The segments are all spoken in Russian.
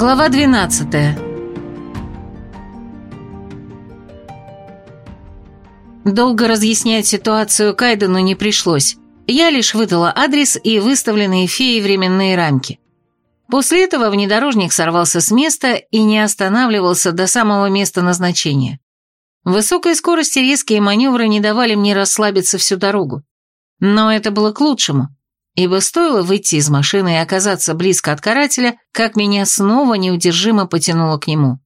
Глава 12 Долго разъяснять ситуацию Кайдену не пришлось. Я лишь выдала адрес и выставленные феей временные рамки. После этого внедорожник сорвался с места и не останавливался до самого места назначения. Высокой скорости резкие маневры не давали мне расслабиться всю дорогу. Но это было к лучшему ибо стоило выйти из машины и оказаться близко от карателя, как меня снова неудержимо потянуло к нему.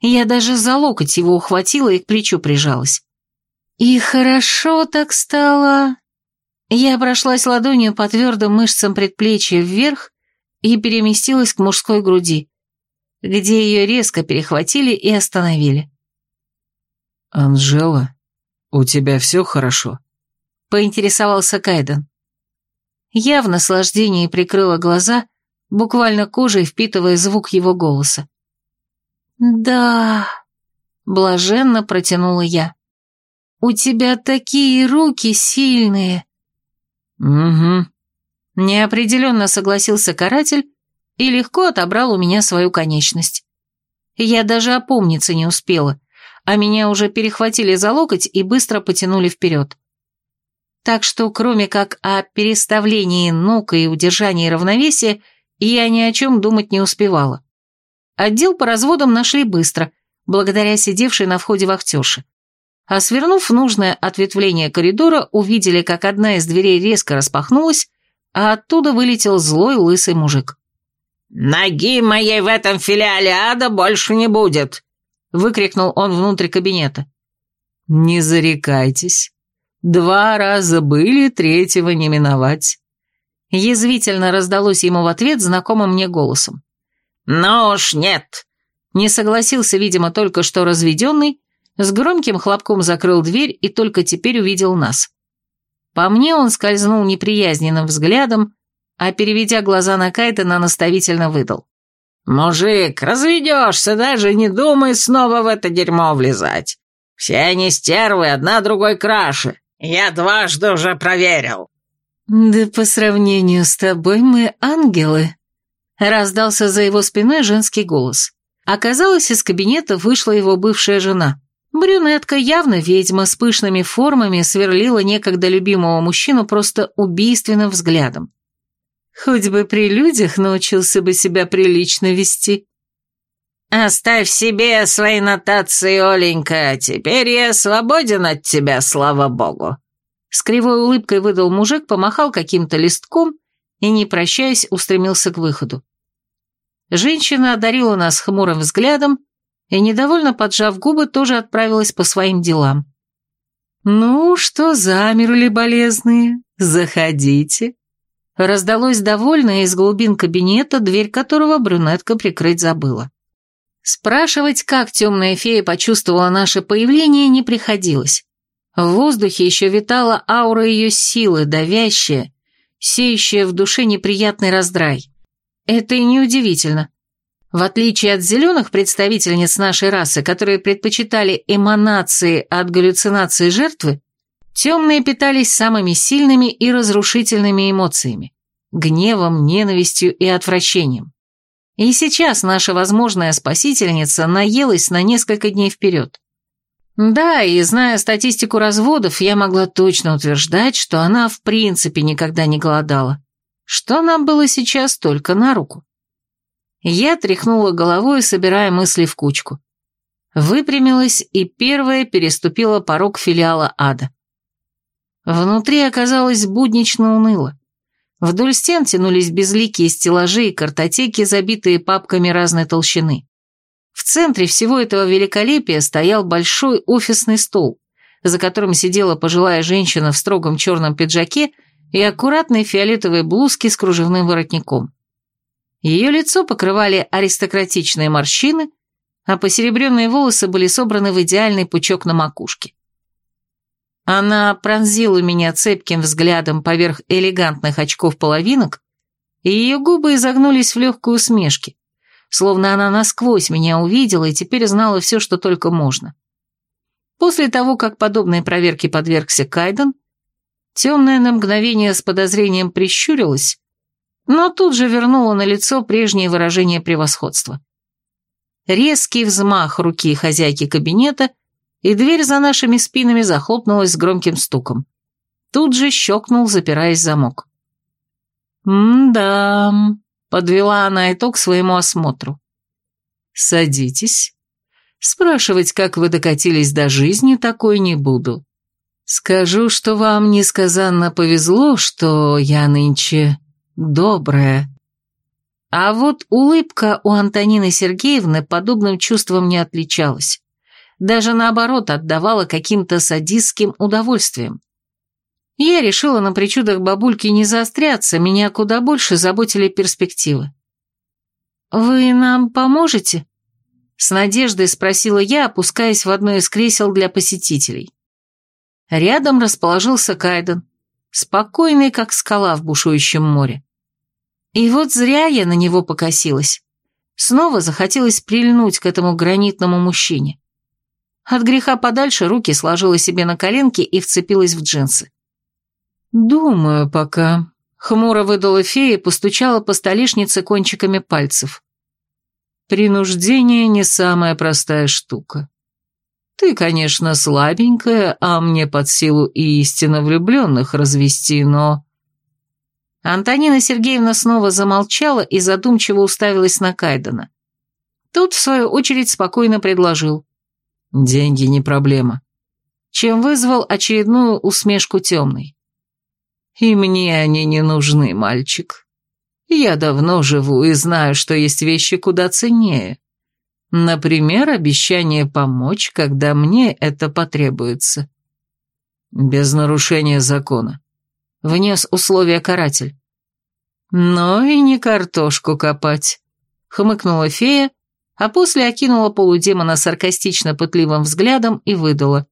Я даже за локоть его ухватила и к плечу прижалась. И хорошо так стало. Я прошлась ладонью по твердым мышцам предплечья вверх и переместилась к мужской груди, где ее резко перехватили и остановили. «Анжела, у тебя все хорошо?» — поинтересовался Кайден. Я в наслаждении прикрыла глаза, буквально кожей впитывая звук его голоса. «Да...» — блаженно протянула я. «У тебя такие руки сильные!» «Угу», — неопределенно согласился каратель и легко отобрал у меня свою конечность. Я даже опомниться не успела, а меня уже перехватили за локоть и быстро потянули вперед так что кроме как о переставлении ног и удержании равновесия, я ни о чем думать не успевала. Отдел по разводам нашли быстро, благодаря сидевшей на входе вахтерше. А свернув нужное ответвление коридора, увидели, как одна из дверей резко распахнулась, а оттуда вылетел злой лысый мужик. «Ноги моей в этом филиале ада больше не будет!» — выкрикнул он внутрь кабинета. «Не зарекайтесь», Два раза были, третьего не миновать. Язвительно раздалось ему в ответ знакомым мне голосом. «Ну уж нет!» Не согласился, видимо, только что разведенный, с громким хлопком закрыл дверь и только теперь увидел нас. По мне он скользнул неприязненным взглядом, а, переведя глаза на Кайтона, наставительно выдал. «Мужик, разведешься, даже не думай снова в это дерьмо влезать. Все они стервы, одна другой краше. Я дважды уже проверил». «Да по сравнению с тобой мы ангелы», — раздался за его спиной женский голос. Оказалось, из кабинета вышла его бывшая жена. Брюнетка, явно ведьма, с пышными формами, сверлила некогда любимого мужчину просто убийственным взглядом. Хоть бы при людях научился бы себя прилично вести. «Оставь себе свои нотации, Оленька, теперь я свободен от тебя, слава богу». С кривой улыбкой выдал мужик, помахал каким-то листком и, не прощаясь, устремился к выходу. Женщина одарила нас хмурым взглядом и, недовольно поджав губы, тоже отправилась по своим делам. «Ну, что замерли, болезные? Заходите». Раздалось довольно из глубин кабинета, дверь которого брюнетка прикрыть забыла. Спрашивать, как темная фея почувствовала наше появление, не приходилось. В воздухе еще витала аура ее силы, давящая, сеющая в душе неприятный раздрай. Это и неудивительно. В отличие от зеленых представительниц нашей расы, которые предпочитали эманации от галлюцинации жертвы, темные питались самыми сильными и разрушительными эмоциями – гневом, ненавистью и отвращением. И сейчас наша возможная спасительница наелась на несколько дней вперед. Да, и зная статистику разводов, я могла точно утверждать, что она в принципе никогда не голодала. Что нам было сейчас только на руку. Я тряхнула головой, собирая мысли в кучку. Выпрямилась и первая переступила порог филиала ада. Внутри оказалось буднично уныло. Вдоль стен тянулись безликие стеллажи и картотеки, забитые папками разной толщины. В центре всего этого великолепия стоял большой офисный стол, за которым сидела пожилая женщина в строгом черном пиджаке и аккуратной фиолетовой блузке с кружевным воротником. Ее лицо покрывали аристократичные морщины, а посеребренные волосы были собраны в идеальный пучок на макушке. Она пронзила меня цепким взглядом поверх элегантных очков-половинок, и ее губы изогнулись в легкой усмешке, словно она насквозь меня увидела и теперь знала все, что только можно. После того, как подобной проверке подвергся Кайден, темная на мгновение с подозрением прищурилась, но тут же вернула на лицо прежнее выражение превосходства. резкий взмах руки хозяйки кабинета, и дверь за нашими спинами захлопнулась с громким стуком. Тут же щелкнул, запираясь замок. «М-да», — подвела она итог своему осмотру. «Садитесь. Спрашивать, как вы докатились до жизни, такой не буду. Скажу, что вам несказанно повезло, что я нынче добрая». А вот улыбка у Антонины Сергеевны подобным чувством не отличалась. Даже наоборот отдавала каким-то садистским удовольствием. Я решила на причудах бабульки не заостряться, меня куда больше заботили перспективы. «Вы нам поможете?» С надеждой спросила я, опускаясь в одно из кресел для посетителей. Рядом расположился Кайден, спокойный, как скала в бушующем море. И вот зря я на него покосилась. Снова захотелось прильнуть к этому гранитному мужчине. От греха подальше руки сложила себе на коленки и вцепилась в джинсы. «Думаю пока», — хмуро выдала фея и постучала по столешнице кончиками пальцев. «Принуждение не самая простая штука. Ты, конечно, слабенькая, а мне под силу и истинно влюбленных развести, но...» Антонина Сергеевна снова замолчала и задумчиво уставилась на Кайдена. Тут, в свою очередь, спокойно предложил. «Деньги не проблема», чем вызвал очередную усмешку темной. И мне они не нужны, мальчик. Я давно живу и знаю, что есть вещи куда ценнее. Например, обещание помочь, когда мне это потребуется. Без нарушения закона. Внес условия каратель. Но и не картошку копать. Хмыкнула фея, а после окинула полудемона саркастично-пытливым взглядом и выдала.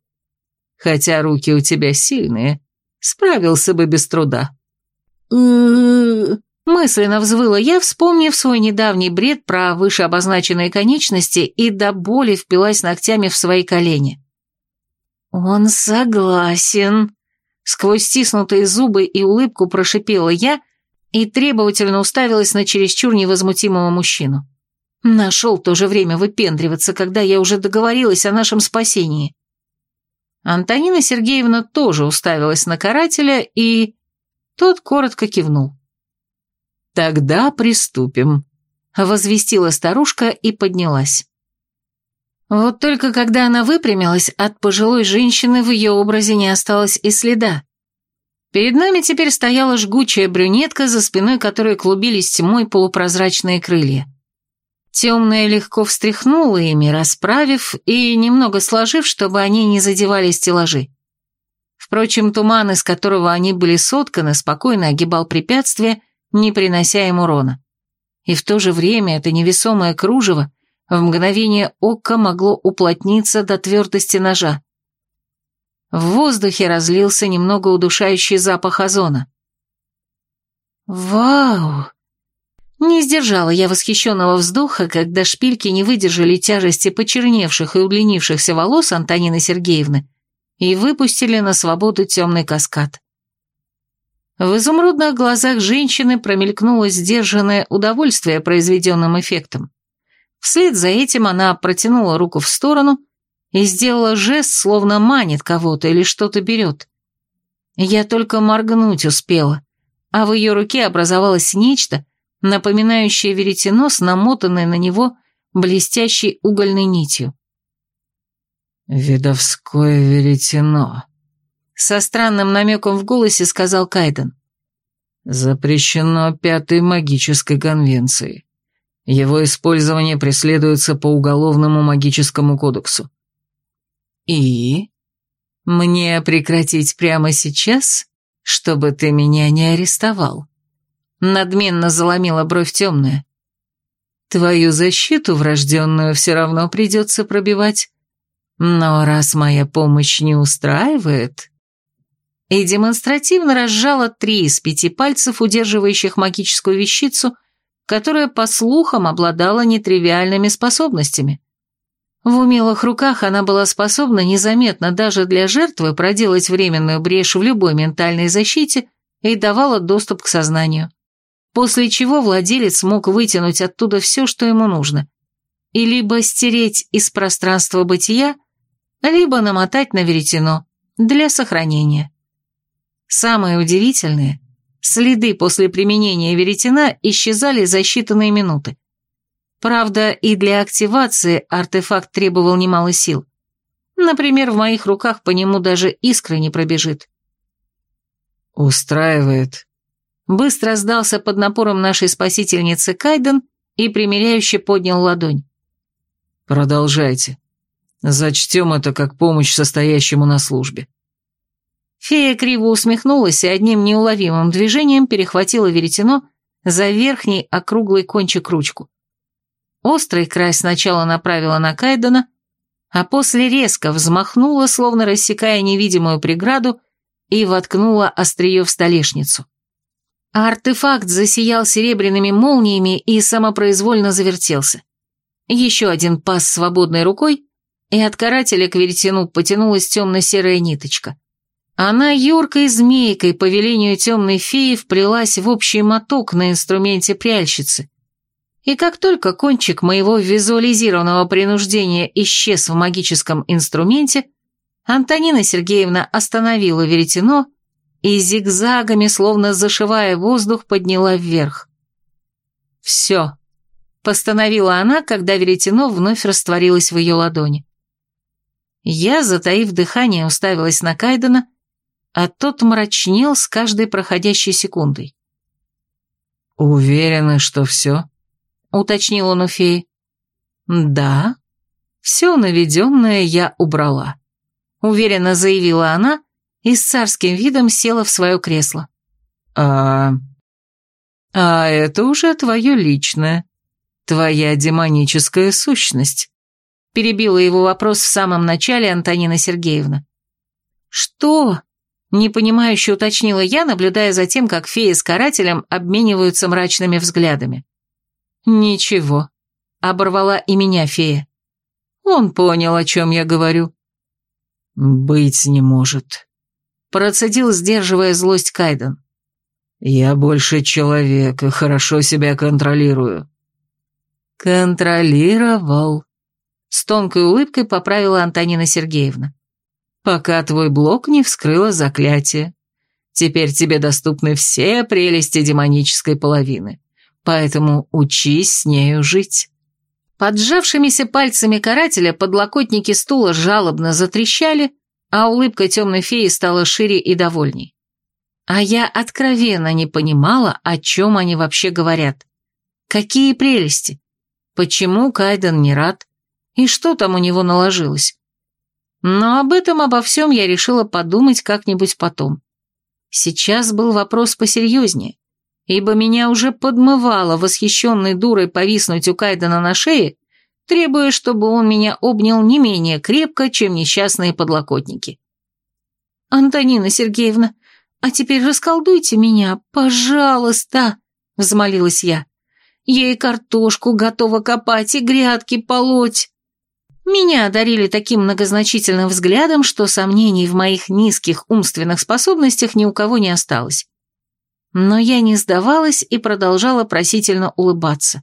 Хотя руки у тебя сильные, Справился бы без труда. Мысленно взвыла я, вспомнив свой недавний бред про вышеобозначенные конечности и до боли впилась ногтями в свои колени. «Он согласен», — сквозь стиснутые зубы и улыбку прошипела я и требовательно уставилась на чересчур невозмутимого мужчину. Нашел то же время выпендриваться, когда я уже договорилась о нашем спасении. Антонина Сергеевна тоже уставилась на карателя, и... Тот коротко кивнул. «Тогда приступим», — возвестила старушка и поднялась. Вот только когда она выпрямилась, от пожилой женщины в ее образе не осталось и следа. Перед нами теперь стояла жгучая брюнетка, за спиной которой клубились тьмой полупрозрачные крылья. Темная легко встряхнула ими, расправив и немного сложив, чтобы они не задевали стеллажи. Впрочем, туман, из которого они были сотканы, спокойно огибал препятствия, не принося им урона. И в то же время это невесомое кружево в мгновение ока могло уплотниться до твердости ножа. В воздухе разлился немного удушающий запах озона. «Вау!» Не сдержала я восхищенного вздоха, когда шпильки не выдержали тяжести почерневших и удлинившихся волос Антонины Сергеевны и выпустили на свободу темный каскад. В изумрудных глазах женщины промелькнуло сдержанное удовольствие произведенным эффектом. Вслед за этим она протянула руку в сторону и сделала жест, словно манит кого-то или что-то берет. Я только моргнуть успела, а в ее руке образовалось нечто, напоминающее веретено с намотанной на него блестящей угольной нитью. «Видовское веретено», — со странным намеком в голосе сказал Кайден. «Запрещено пятой магической конвенцией. Его использование преследуется по Уголовному магическому кодексу». «И? Мне прекратить прямо сейчас, чтобы ты меня не арестовал?» Надменно заломила бровь темная. Твою защиту врожденную все равно придется пробивать. Но раз моя помощь не устраивает... И демонстративно разжала три из пяти пальцев, удерживающих магическую вещицу, которая, по слухам, обладала нетривиальными способностями. В умелых руках она была способна незаметно даже для жертвы проделать временную брешь в любой ментальной защите и давала доступ к сознанию после чего владелец мог вытянуть оттуда все, что ему нужно. и либо стереть из пространства бытия, либо намотать на веретено для сохранения. Самое удивительное, следы после применения веретена исчезали за считанные минуты. Правда, и для активации артефакт требовал немало сил. Например, в моих руках по нему даже искры не пробежит. «Устраивает». Быстро сдался под напором нашей спасительницы Кайден и примиряюще поднял ладонь. «Продолжайте. Зачтем это как помощь состоящему на службе». Фея криво усмехнулась и одним неуловимым движением перехватила веретено за верхний округлый кончик ручку. Острый край сначала направила на Кайдена, а после резко взмахнула, словно рассекая невидимую преграду, и воткнула острие в столешницу. Артефакт засиял серебряными молниями и самопроизвольно завертелся. Еще один пас свободной рукой, и от карателя к веретену потянулась темно-серая ниточка. Она юркой змейкой по велению темной феи вплелась в общий моток на инструменте пряльщицы, и как только кончик моего визуализированного принуждения исчез в магическом инструменте, Антонина Сергеевна остановила веретено и зигзагами, словно зашивая воздух, подняла вверх. «Все», — постановила она, когда веретено вновь растворилось в ее ладони. Я, затаив дыхание, уставилась на Кайдена, а тот мрачнел с каждой проходящей секундой. «Уверены, что все?» — уточнил он у феи. «Да, все наведенное я убрала», — уверенно заявила она и с царским видом села в свое кресло. «А... а это уже твое личное, твоя демоническая сущность», — перебила его вопрос в самом начале Антонина Сергеевна. «Что?» — непонимающе уточнила я, наблюдая за тем, как феи с карателем обмениваются мрачными взглядами. «Ничего», — оборвала и меня фея. «Он понял, о чем я говорю». «Быть не может», — процедил, сдерживая злость Кайден. «Я больше человек и хорошо себя контролирую». «Контролировал», — с тонкой улыбкой поправила Антонина Сергеевна. «Пока твой блок не вскрыла заклятие. Теперь тебе доступны все прелести демонической половины поэтому учись с нею жить». Поджавшимися пальцами карателя подлокотники стула жалобно затрещали, а улыбка темной феи стала шире и довольней. А я откровенно не понимала, о чем они вообще говорят. Какие прелести! Почему Кайден не рад? И что там у него наложилось? Но об этом обо всем я решила подумать как-нибудь потом. Сейчас был вопрос посерьезнее ибо меня уже подмывало восхищенной дурой повиснуть у Кайдена на шее, требуя, чтобы он меня обнял не менее крепко, чем несчастные подлокотники. «Антонина Сергеевна, а теперь расколдуйте меня, пожалуйста», — взмолилась я. «Я и картошку готова копать, и грядки полоть». Меня одарили таким многозначительным взглядом, что сомнений в моих низких умственных способностях ни у кого не осталось. Но я не сдавалась и продолжала просительно улыбаться.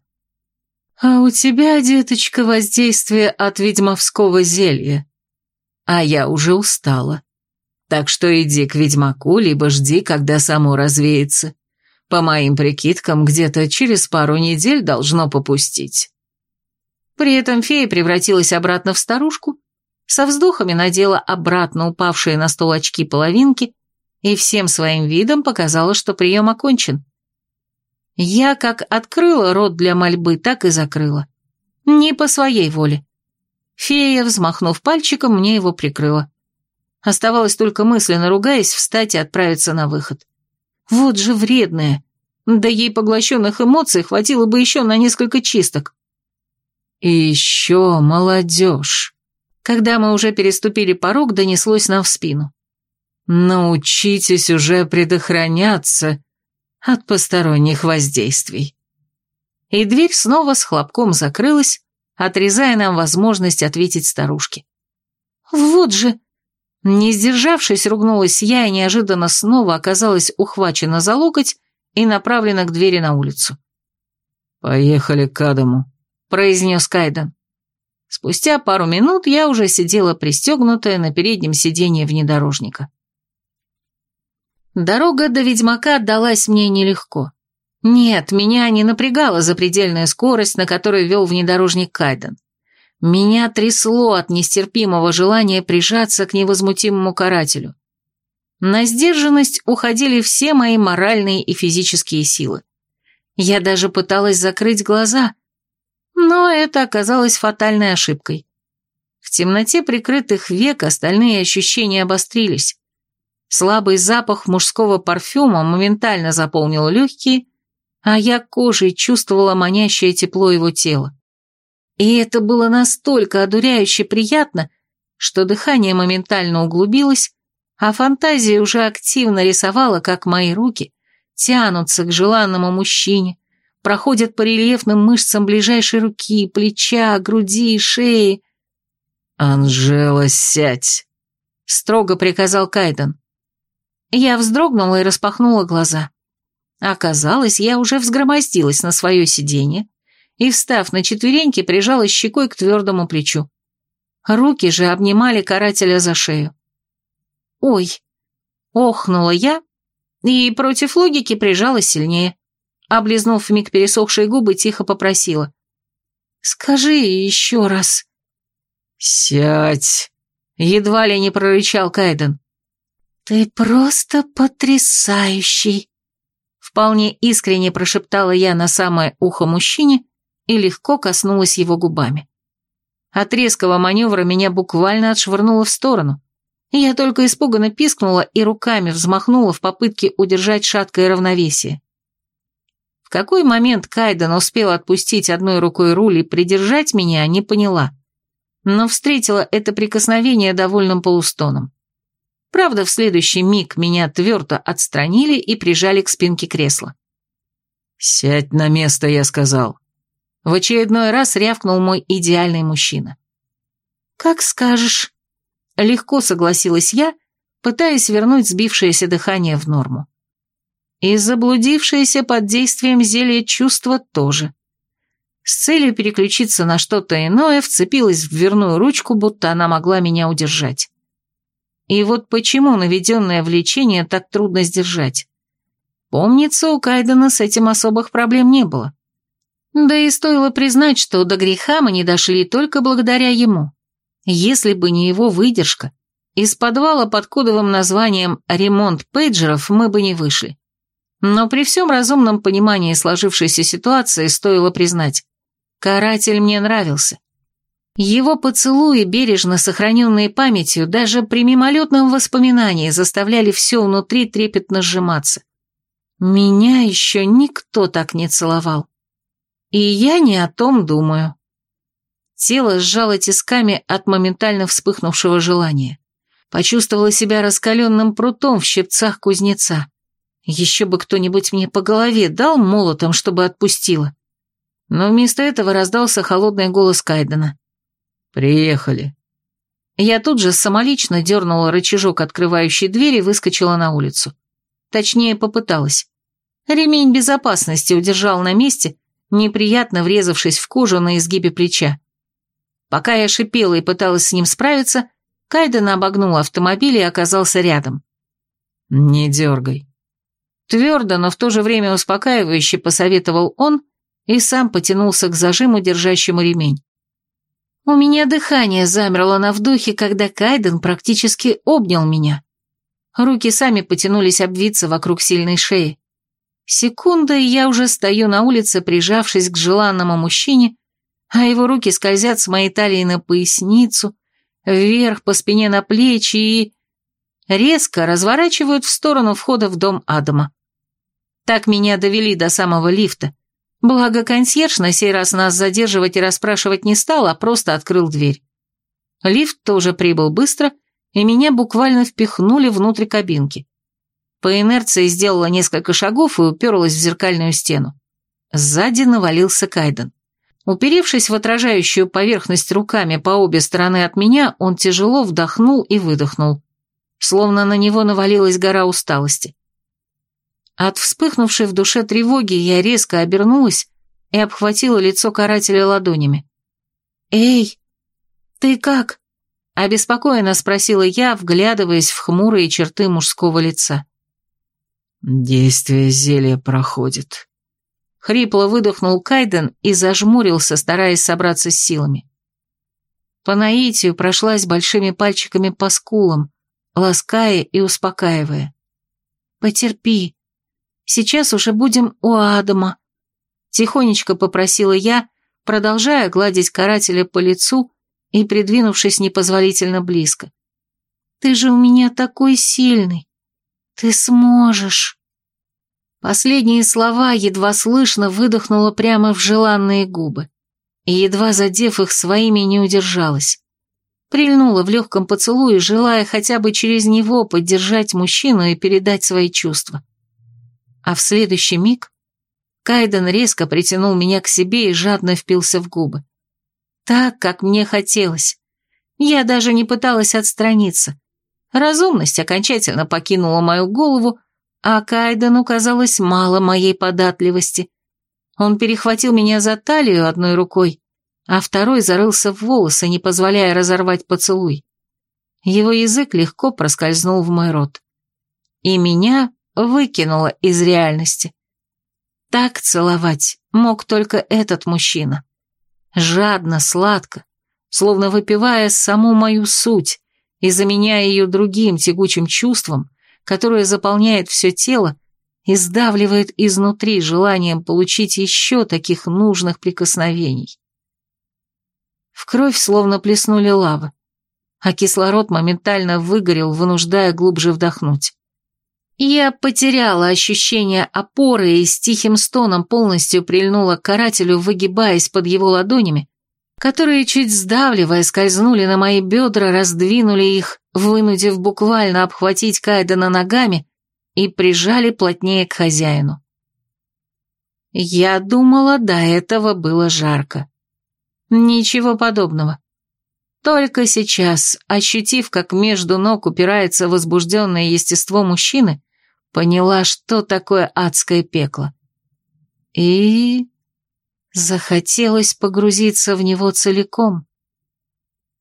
«А у тебя, деточка, воздействие от ведьмовского зелья. А я уже устала. Так что иди к ведьмаку, либо жди, когда само развеется. По моим прикидкам, где-то через пару недель должно попустить». При этом фея превратилась обратно в старушку, со вздохами надела обратно упавшие на стол очки половинки и всем своим видом показала, что прием окончен. Я как открыла рот для мольбы, так и закрыла. Не по своей воле. Фея, взмахнув пальчиком, мне его прикрыла. Оставалось только мысленно ругаясь встать и отправиться на выход. Вот же вредная. Да ей поглощенных эмоций хватило бы еще на несколько чисток. И еще молодежь. Когда мы уже переступили порог, донеслось нам в спину. Научитесь уже предохраняться от посторонних воздействий. И дверь снова с хлопком закрылась, отрезая нам возможность ответить старушке. Вот же... Не сдержавшись, ругнулась я и неожиданно снова оказалась ухвачена за локоть и направлена к двери на улицу. «Поехали к Адаму», — произнес Кайден. Спустя пару минут я уже сидела пристегнутая на переднем сиденье внедорожника. Дорога до Ведьмака далась мне нелегко. Нет, меня не напрягала запредельная скорость, на которой вел внедорожник Кайден. Меня трясло от нестерпимого желания прижаться к невозмутимому карателю. На сдержанность уходили все мои моральные и физические силы. Я даже пыталась закрыть глаза, но это оказалось фатальной ошибкой. В темноте прикрытых век остальные ощущения обострились. Слабый запах мужского парфюма моментально заполнил легкие, а я кожей чувствовала манящее тепло его тела. И это было настолько одуряюще приятно, что дыхание моментально углубилось, а фантазия уже активно рисовала, как мои руки тянутся к желанному мужчине, проходят по рельефным мышцам ближайшей руки, плеча, груди, шеи. «Анжела, сядь!» — строго приказал Кайден. Я вздрогнула и распахнула глаза. Оказалось, я уже взгромоздилась на свое сиденье, и, встав на четвереньки, прижалась щекой к твердому плечу. Руки же обнимали карателя за шею. «Ой!» — охнула я, и против логики прижалась сильнее. Облизнув вмиг пересохшие губы, тихо попросила. «Скажи еще раз». «Сядь!» — едва ли не прорычал Кайден. «Ты просто потрясающий!» Вполне искренне прошептала я на самое ухо мужчине и легко коснулась его губами. От резкого маневра меня буквально отшвырнуло в сторону. Я только испуганно пискнула и руками взмахнула в попытке удержать шаткое равновесие. В какой момент Кайден успел отпустить одной рукой руль и придержать меня, не поняла. Но встретила это прикосновение довольным полустоном. Правда, в следующий миг меня твердо отстранили и прижали к спинке кресла. «Сядь на место», — я сказал. В очередной раз рявкнул мой идеальный мужчина. «Как скажешь». Легко согласилась я, пытаясь вернуть сбившееся дыхание в норму. И заблудившееся под действием зелья чувство тоже. С целью переключиться на что-то иное вцепилась в дверную ручку, будто она могла меня удержать. И вот почему наведенное влечение так трудно сдержать. Помнится, у Кайдена с этим особых проблем не было. Да и стоило признать, что до греха мы не дошли только благодаря ему. Если бы не его выдержка, из подвала под кодовым названием «ремонт пейджеров» мы бы не вышли. Но при всем разумном понимании сложившейся ситуации стоило признать, каратель мне нравился. Его поцелуи, бережно сохраненные памятью, даже при мимолетном воспоминании заставляли все внутри трепетно сжиматься. Меня еще никто так не целовал. И я не о том думаю. Тело сжало тисками от моментально вспыхнувшего желания. Почувствовала себя раскаленным прутом в щипцах кузнеца. Еще бы кто-нибудь мне по голове дал молотом, чтобы отпустила. Но вместо этого раздался холодный голос Кайдена. «Приехали». Я тут же самолично дернула рычажок открывающей двери и выскочила на улицу. Точнее, попыталась. Ремень безопасности удержал на месте, неприятно врезавшись в кожу на изгибе плеча. Пока я шипела и пыталась с ним справиться, Кайден обогнул автомобиль и оказался рядом. «Не дергай». Твердо, но в то же время успокаивающе посоветовал он и сам потянулся к зажиму, держащему ремень. У меня дыхание замерло на вдохе, когда Кайден практически обнял меня. Руки сами потянулись обвиться вокруг сильной шеи. Секунда, и я уже стою на улице, прижавшись к желанному мужчине, а его руки скользят с моей талии на поясницу, вверх по спине на плечи и... резко разворачивают в сторону входа в дом Адама. Так меня довели до самого лифта. Благо консьерж на сей раз нас задерживать и расспрашивать не стал, а просто открыл дверь. Лифт тоже прибыл быстро, и меня буквально впихнули внутрь кабинки. По инерции сделала несколько шагов и уперлась в зеркальную стену. Сзади навалился Кайден. Уперевшись в отражающую поверхность руками по обе стороны от меня, он тяжело вдохнул и выдохнул. Словно на него навалилась гора усталости. От вспыхнувшей в душе тревоги я резко обернулась и обхватила лицо карателя ладонями. «Эй!» «Ты как?» — обеспокоенно спросила я, вглядываясь в хмурые черты мужского лица. «Действие зелья проходит». Хрипло выдохнул Кайден и зажмурился, стараясь собраться с силами. По наитию прошлась большими пальчиками по скулам, лаская и успокаивая. «Потерпи. Сейчас уже будем у Адама», — тихонечко попросила я, продолжая гладить карателя по лицу и придвинувшись непозволительно близко. «Ты же у меня такой сильный. Ты сможешь». Последние слова едва слышно выдохнула прямо в желанные губы, и, едва задев их своими, не удержалась. Прильнула в легком поцелуе, желая хотя бы через него поддержать мужчину и передать свои чувства. А в следующий миг Кайден резко притянул меня к себе и жадно впился в губы. Так, как мне хотелось. Я даже не пыталась отстраниться. Разумность окончательно покинула мою голову, а Кайдену казалось мало моей податливости. Он перехватил меня за талию одной рукой, а второй зарылся в волосы, не позволяя разорвать поцелуй. Его язык легко проскользнул в мой рот. И меня выкинуло из реальности. Так целовать мог только этот мужчина. Жадно, сладко, словно выпивая саму мою суть и заменяя ее другим тягучим чувством, которое заполняет все тело и сдавливает изнутри желанием получить еще таких нужных прикосновений. В кровь словно плеснули лавы, а кислород моментально выгорел, вынуждая глубже вдохнуть. Я потеряла ощущение опоры и с тихим стоном полностью прильнула к карателю, выгибаясь под его ладонями, которые, чуть сдавливая, скользнули на мои бедра, раздвинули их, вынудив буквально обхватить Кайдена ногами и прижали плотнее к хозяину. Я думала, до этого было жарко. Ничего подобного. Только сейчас, ощутив, как между ног упирается возбужденное естество мужчины, поняла, что такое адское пекло. И Захотелось погрузиться в него целиком.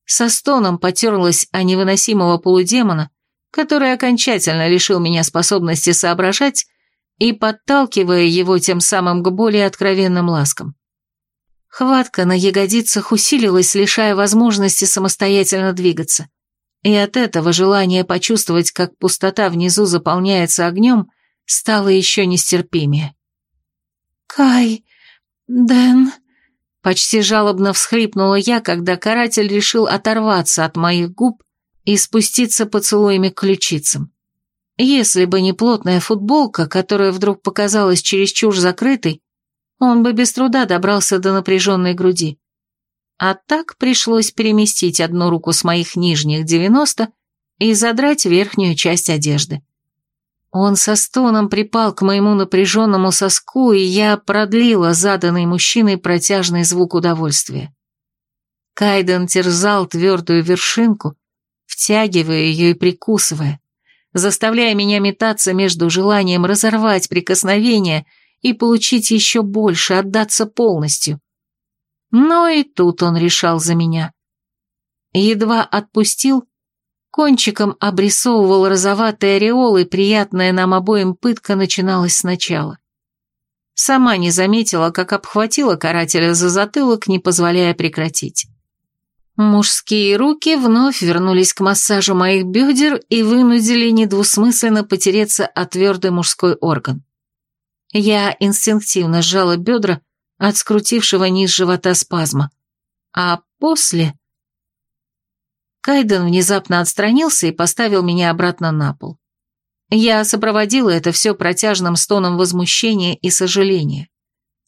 Со стоном потерлась о невыносимого полудемона, который окончательно лишил меня способности соображать и подталкивая его тем самым к более откровенным ласкам. Хватка на ягодицах усилилась, лишая возможности самостоятельно двигаться. И от этого желание почувствовать, как пустота внизу заполняется огнем, стало еще нестерпимее. «Кай, «Дэн...» — почти жалобно всхлипнула я, когда каратель решил оторваться от моих губ и спуститься поцелуями к ключицам. Если бы не плотная футболка, которая вдруг показалась чересчур закрытой, он бы без труда добрался до напряженной груди. А так пришлось переместить одну руку с моих нижних девяносто и задрать верхнюю часть одежды. Он со стоном припал к моему напряженному соску, и я продлила заданный мужчиной протяжный звук удовольствия. Кайден терзал твердую вершинку, втягивая ее и прикусывая, заставляя меня метаться между желанием разорвать прикосновение и получить еще больше, отдаться полностью. Но и тут он решал за меня. Едва отпустил, Кончиком обрисовывал розоватый ореол, и приятная нам обоим пытка начиналась сначала. Сама не заметила, как обхватила карателя за затылок, не позволяя прекратить. Мужские руки вновь вернулись к массажу моих бедер и вынудили недвусмысленно потереться о твердый мужской орган. Я инстинктивно сжала бедра от скрутившего низ живота спазма, а после Кайден внезапно отстранился и поставил меня обратно на пол. Я сопроводила это все протяжным стоном возмущения и сожаления.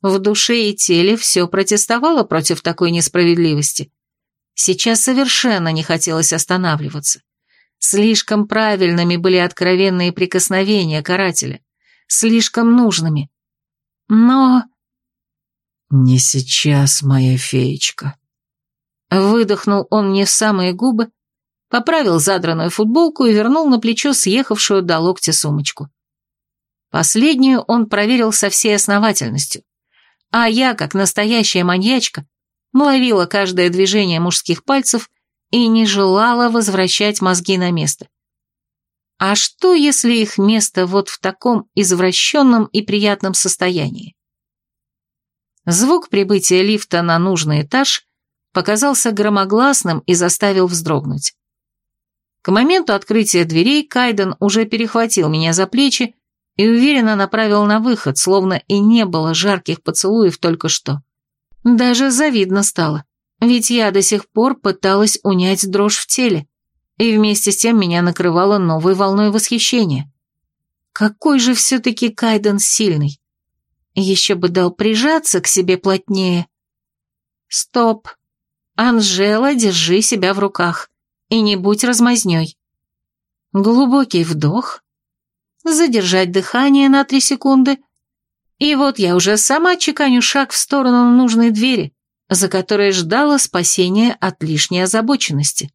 В душе и теле все протестовало против такой несправедливости. Сейчас совершенно не хотелось останавливаться. Слишком правильными были откровенные прикосновения карателя. Слишком нужными. Но... «Не сейчас, моя феечка», Выдохнул он мне в самые губы, поправил задранную футболку и вернул на плечо съехавшую до локтя сумочку. Последнюю он проверил со всей основательностью, а я, как настоящая маньячка, ловила каждое движение мужских пальцев и не желала возвращать мозги на место. А что, если их место вот в таком извращенном и приятном состоянии? Звук прибытия лифта на нужный этаж показался громогласным и заставил вздрогнуть. К моменту открытия дверей Кайден уже перехватил меня за плечи и уверенно направил на выход, словно и не было жарких поцелуев только что. Даже завидно стало, ведь я до сих пор пыталась унять дрожь в теле, и вместе с тем меня накрывало новой волной восхищения. Какой же все-таки Кайден сильный. Еще бы дал прижаться к себе плотнее. Стоп. Анжела, держи себя в руках. И не будь размазней. Глубокий вдох. Задержать дыхание на три секунды. И вот я уже сама чеканю шаг в сторону нужной двери, за которой ждала спасения от лишней озабоченности.